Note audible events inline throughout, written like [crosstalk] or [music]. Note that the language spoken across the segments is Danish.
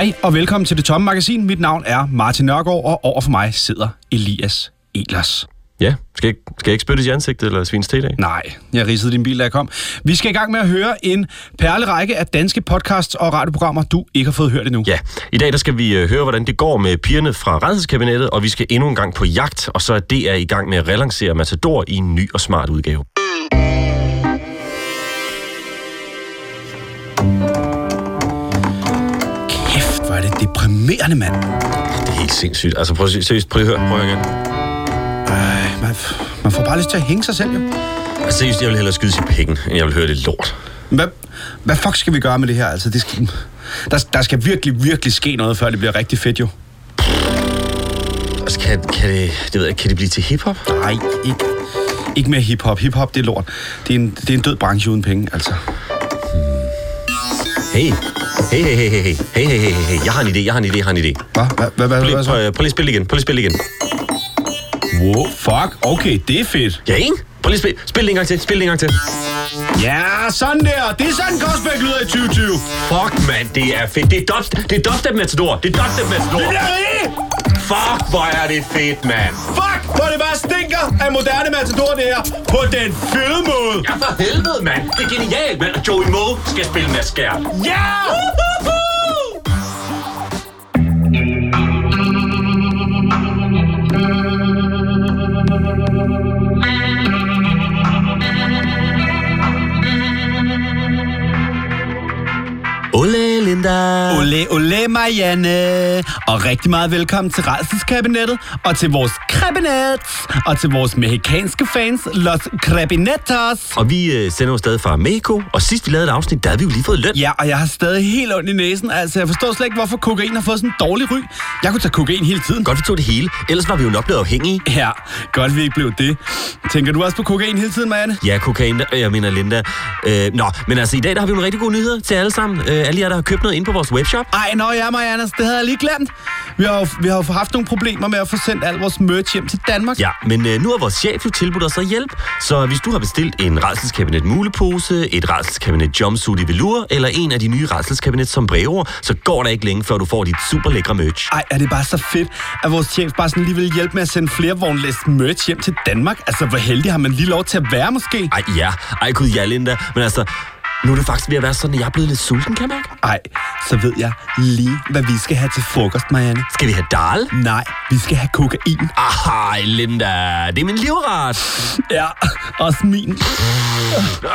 Hej og velkommen til Det Tomme Magasin. Mit navn er Martin Nørgaard, og over for mig sidder Elias Elers. Ja, skal jeg, skal jeg ikke spyttes i ansigtet eller svines til i dag? Nej, jeg ridsede din bil, da jeg kom. Vi skal i gang med at høre en perlerække af danske podcasts og radioprogrammer, du ikke har fået hørt endnu. Ja, i dag der skal vi øh, høre, hvordan det går med pigerne fra Renselskabinettet, og vi skal endnu en gang på jagt, og så er DR i gang med at relancere Matador i en ny og smart udgave. Det deprimerende, mand. Det er helt sindssygt. Altså prøv, at- seriøst, prøv at høre. Prøv igen. Øh, man, man får bare lyst til at hænge sig selv, jo. Altså, seriøst, jeg vil hellere skyde i pikken, end jeg vil høre det lort. Hvad, hvad fuck skal vi gøre med det her? Altså, det skal, der, der skal virkelig, virkelig ske noget, før det bliver rigtig fedt, jo. Altså, kan, kan, det, det ved jeg, kan det blive til hiphop? Nej, ikke, ikke mere hiphop. Hiphop, det er lort. Det er en, det er en død branche uden penge, altså. Hey, hey, hey, hey, hey, hey, hey, hey, hey, hey, jeg har en idé, jeg har en idé, jeg har en idé. Hvad? Hvad, hvad, hvad, Prøv lige, hvad så? prøv, prøv lige at spille igen, prøv lige at spille igen. Wow, fuck. Okay, det er fedt. Ja, ikke? Prøv lige at spille, spil det en gang til, spil det en gang til. Ja, sådan der. Det er sådan, Gospel lyder i 2020. Fuck, mand, det er fedt. Det er dubstep, det er dubstep Matador. Det er dubstep Matador. Det bliver! Fuck, hvor er det fedt, mand. Hvor det bare stinker af moderne matador, det her. På den fede måde. Ja, for helvede, mand. Det er genialt, mand. Og Joey Moe skal spille med skær. Ja! Ole, Linda. Ole, ole, Marianne. Og rigtig meget velkommen til Rejselskabinettet, og til vores kabinet, og til vores mexikanske fans, Los Cabinetos. Og vi øh, sender jo stadig fra Mexico, og sidst vi lavede et afsnit, der havde vi jo lige fået løn. Ja, og jeg har stadig helt ondt i næsen. Altså, jeg forstår slet ikke, hvorfor kokain har fået sådan en dårlig ry. Jeg kunne tage kokain hele tiden. Godt, vi tog det hele. Ellers var vi jo nok blevet afhængige. Ja, godt vi ikke blev det. Tænker du også på kokain hele tiden, Marianne? Ja, kokain, jeg mener Linda. Øh, nå, men altså i dag der har vi nogle rigtig gode nyheder til alle sammen. Øh, alle jer, der har købt noget ind på vores webshop. Ej, nå ja, Marianne, det havde jeg lige glemt. Vi har, jo, vi har jo haft nogle problemer med at få sendt al vores merch hjem til Danmark. Ja, men øh, nu har vores chef jo tilbudt os at hjælp. Så hvis du har bestilt en redselskabinet mulepose, et redselskabinet jumpsuit i velour, eller en af de nye redselskabinet som brever, så går der ikke længe, før du får dit super lækre merch. Ej, er det bare så fedt, at vores chef bare sådan lige vil hjælpe med at sende flere vognlæst merch hjem til Danmark? Altså, hvor heldig har man lige lov til at være, måske? Ej, ja. Ej, gud, ja, Linda. Men altså, nu er det faktisk ved at være sådan, at jeg er blevet lidt sulten, kan jeg mærke. Ej, så ved jeg lige, hvad vi skal have til frokost, Marianne. Skal vi have dal? Nej, vi skal have kokain. Ej, Linda. Det er min livret. Ja, også min.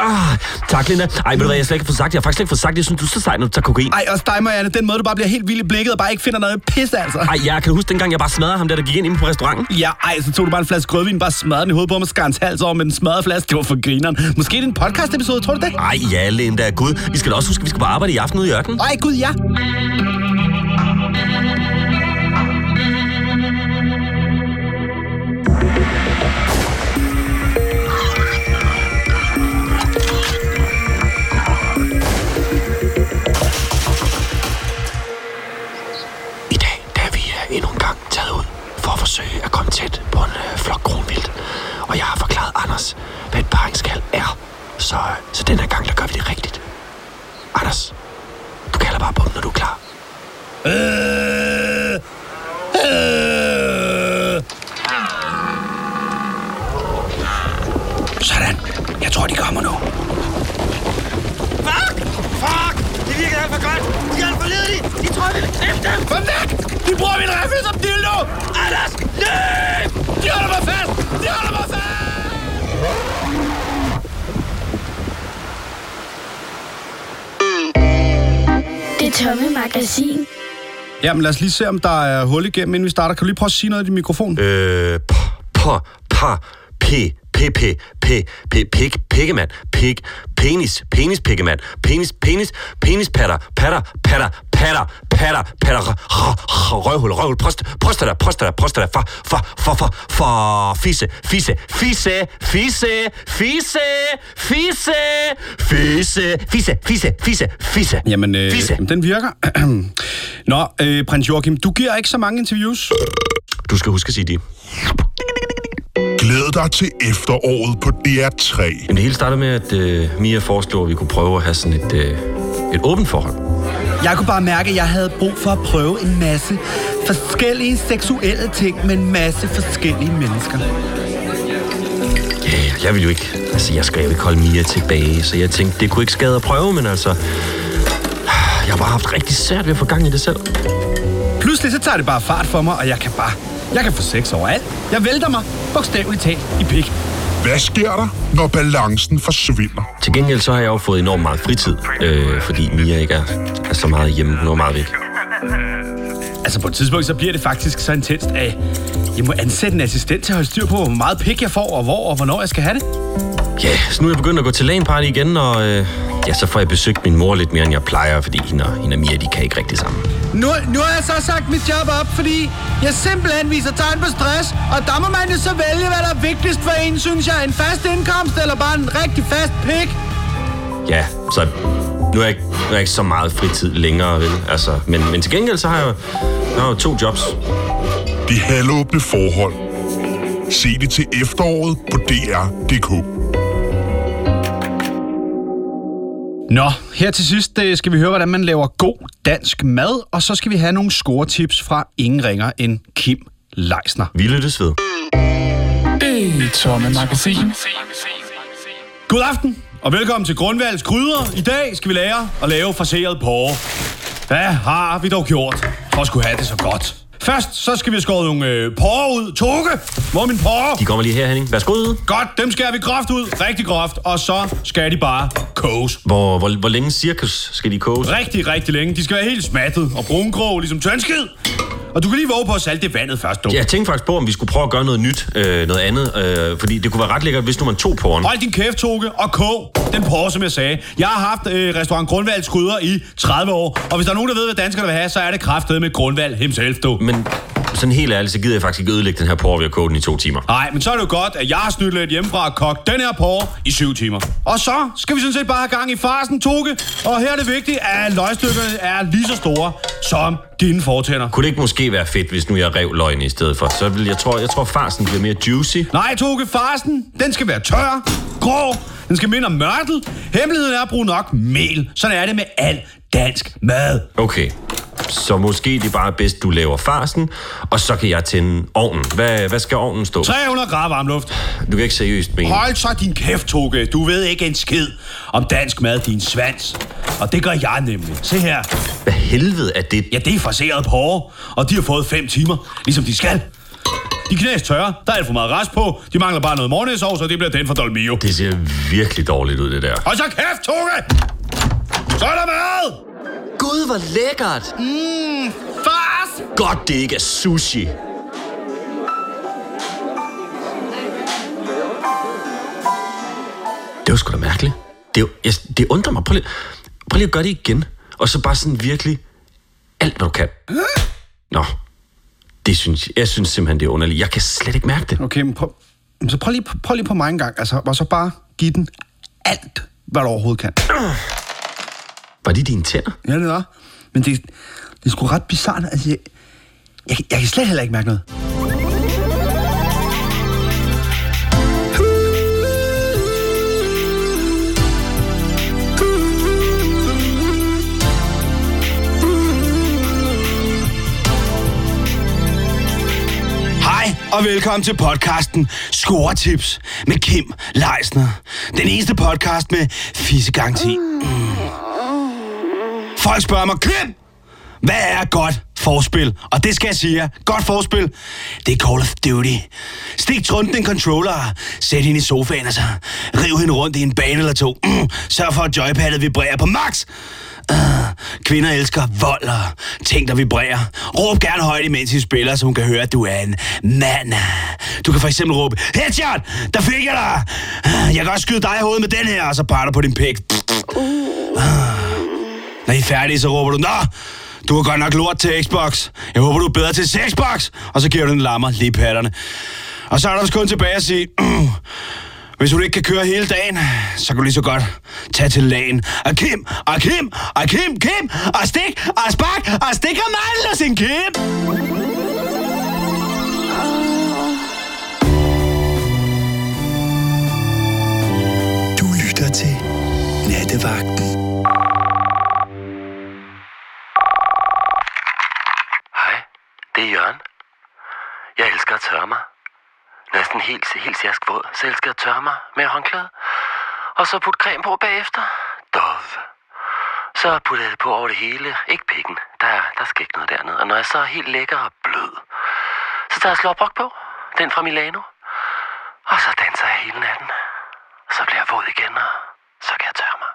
Ah, tak, Linda. Ej, ved du hvad, jeg slet ikke fået sagt? Jeg har faktisk slet ikke fået sagt, jeg synes, du er så sej, når du tager kokain. Ej, også dig, Marianne. Den måde, du bare bliver helt vild i blikket og bare ikke finder noget pis, altså. Ej, jeg kan du huske dengang, jeg bare smadrede ham der, der gik ind inde på restauranten? Ja, ej, så tog du bare en flaske rødvin, bare smadrede den i hovedet på mig, skar hans hals over med den smadrede flaske. Det var for grineren. Måske det er en podcast-episode, tror du det? Ej, ja, Linda. Gud, vi skal da også huske, at vi skal på arbejde i aften ude i ørkenen. Ej, gud, ja. Den her gang, der gør vi det rigtigt. Anders, du kalder bare på dem, når du er klar. Øh, øh. Sådan. Jeg tror, de kommer nu. Fuck! Fuck! Det virker alt for godt! De er alt for ledige! De tror, vi vil knæppe dem! Kom væk! De bruger min riffel som dildo! Anders! Løb! De holder mig fast! De holder mig fast! Tomme magasin. Jamen, lad os lige se, om der er hul igennem, inden vi starter. Kan du lige prøve at sige noget i din mikrofon? Øh, p, p, pa, p, p, p, p, p, pik, pikkemand, pik, penis, penis, pikkemand, penis, penis, penis, patter, patter, patter, patter, patter, røvhul, røvhul, prost, prostata, prostata, prostata, for, for, for, for, for, fisse, fisse, fisse, fisse, fisse, fisse, fisse, fisse, fisse, fisse, fisse, Jamen, øh, fisse. den virker. Nå, øh, prins Joachim, du giver ikke så mange interviews. Du skal huske at sige de. Glæd dig til efteråret på DR3. Jamen, det hele startede med, at øh, Mia foreslog, at vi kunne prøve at have sådan et, øh, et åbent forhold. Jeg kunne bare mærke, at jeg havde brug for at prøve en masse forskellige seksuelle ting med en masse forskellige mennesker. Ja, jeg vil jo ikke... Altså, jeg skal jo ikke holde Mia tilbage, så jeg tænkte, det kunne ikke skade at prøve, men altså... Jeg har bare haft rigtig svært ved at få gang i det selv. Pludselig så tager det bare fart for mig, og jeg kan bare... Jeg kan få sex overalt. Jeg vælter mig, bogstaveligt talt, i pik. Hvad sker der, når balancen forsvinder? Til gengæld så har jeg jo fået enormt meget fritid, øh, fordi Mia ikke er, er så meget hjemme. Hun er meget væk. Altså på et tidspunkt, så bliver det faktisk så intenst, at jeg må ansætte en assistent til at holde styr på, hvor meget pik jeg får, og hvor og hvornår jeg skal have det. Ja, så nu er jeg begyndt at gå til LAN-party igen, og øh, ja, så får jeg besøgt min mor lidt mere, end jeg plejer, fordi hende og, hende og Mia, de kan ikke rigtig sammen. Nu, nu har jeg så sagt mit job op, fordi jeg simpelthen viser tegn på stress, og der må man jo så vælge, hvad der er vigtigst for en, synes jeg. En fast indkomst eller bare en rigtig fast pik. Ja, så nu er jeg, ikke- nu er jeg ikke så meget fritid længere, vel? Altså, men, men til gengæld så har jeg, jo- jeg har jo to jobs. De halvåbne forhold. Se det til efteråret på DR.dk. Nå, her til sidst øh, skal vi høre, hvordan man laver god dansk mad, og så skal vi have nogle scoretips fra ingen ringer end Kim Leisner. Vi lyttes ved. Det tomme magasin. God aften, og velkommen til Grundvalgs Krydder. I dag skal vi lære at lave forseret porre. Hvad har vi dog gjort for at skulle have det så godt? Først så skal vi skåre nogle øh, porre ud. Toge, hvor er min porre? De kommer lige her, Henning. Værsgo ud. Godt, dem skærer vi groft ud. Rigtig groft. Og så skal de bare koges. Hvor, hvor, hvor længe cirkus skal de koges? Rigtig, rigtig længe. De skal være helt smattet og brungrå, ligesom tønskid. Og du kan lige våge på at salte det vandet først, du. Jeg tænkte faktisk på, om vi skulle prøve at gøre noget nyt, øh, noget andet. Øh, fordi det kunne være ret lækkert, hvis nu man tog porren. Hold din kæft, Toge, og kog den porre, som jeg sagde. Jeg har haft øh, restaurant Grundvalgs Krydder i 30 år, og hvis der er nogen, der ved, hvad danskerne vil have, så er det kraftet med Grundvald himself, du. Men sådan helt ærligt, så gider jeg faktisk ikke ødelægge den her porre ved at koge den i to timer. Nej, men så er det jo godt, at jeg har snydt lidt hjemmefra og kogt den her porre i 7 timer. Og så skal vi sådan set bare have gang i farsen, Toge. Og her er det vigtigt, at løgstykkerne er lige så store som dine fortænder. Kunne det ikke måske være fedt, hvis nu jeg rev løgn i stedet for? Så vil jeg tror, jeg tror farsen bliver mere juicy. Nej, Toge, farsen, den skal være tør, grå, den skal minde om mørtel. Hemmeligheden er at bruge nok mel. Sådan er det med al dansk mad. Okay. Så måske det er bare bedst, du laver farsen, og så kan jeg tænde ovnen. Hvad, hvad skal ovnen stå? 300 grader varm luft. Du kan ikke seriøst mene. Hold så din kæft, Toge. Du ved ikke en skid om dansk mad, din svans. Og det gør jeg nemlig. Se her. Hvad helvede er det? Ja, det er forseret porre, og de har fået 5 timer, ligesom de skal. De knæs tørre, der er alt for meget rest på. De mangler bare noget morgensovs, og det bliver den for Dolmio. Det ser virkelig dårligt ud, det der. Hold så kæft, Toge! Så er der mad! Gud, hvor lækkert! Fars! Godt, det ikke er sushi. Det var sgu da mærkeligt. Det, er jo- jeg, det undrer mig. Prøv lige, prøv lige at gøre det igen. Og så bare sådan virkelig alt, hvad du kan. Nå, det synes, jeg synes simpelthen, det er underligt. Jeg kan slet ikke mærke det. Okay, men prøv, så prøv lige, prøv lige på mig en gang, altså, og så bare give den alt, hvad du overhovedet kan. Var det dine tænder? Ja, det er. Men det, det er sgu ret bizarrt. Altså, jeg, jeg, jeg kan slet heller ikke mærke noget. Hej og velkommen til podcasten Scoretips med Kim Leisner. Den eneste podcast med fissegaranti. Folk spørger mig, Kim, hvad er godt forspil? Og det skal jeg sige jer. Godt forspil, det er Call of Duty. Stik trunden en controller, sæt hende i sofaen og så riv hende rundt i en bane eller to. Mm, sørg for, at joypadet vibrerer på max. Uh, kvinder elsker vold og ting, der vibrerer. Råb gerne højt, imens I spiller, så hun kan høre, at du er en mand. Du kan for eksempel råbe, Headshot! Der fik jeg dig! Uh, jeg kan også skyde dig i hovedet med den her, og så parter på din pik. Uh. Når I er færdige, så råber du, Nå, du har godt nok lort til Xbox. Jeg håber, du er bedre til Xbox. Og så giver du den lammer lige patterne. Og så er der også kun tilbage at sige, [clears throat] hvis du ikke kan køre hele dagen, så kan du lige så godt tage til lagen. Og Kim, og Kim, og Kim, Kim, og stik, og spark, og stik og mandel og sin Kim. Du lytter til Nattevagten. Det er Jørgen. Jeg elsker at tørre mig. Næsten helt, helt sjask våd, så jeg tørre mig med håndklæde. Og så putte creme på bagefter. Dove. Så putter jeg det på over det hele. Ikke pikken. Der, der skal ikke noget dernede. Og når jeg så er helt lækker og blød, så tager jeg slåbrok på. Den fra Milano. Og så danser jeg hele natten. Så bliver jeg våd igen, og så kan jeg tørre mig.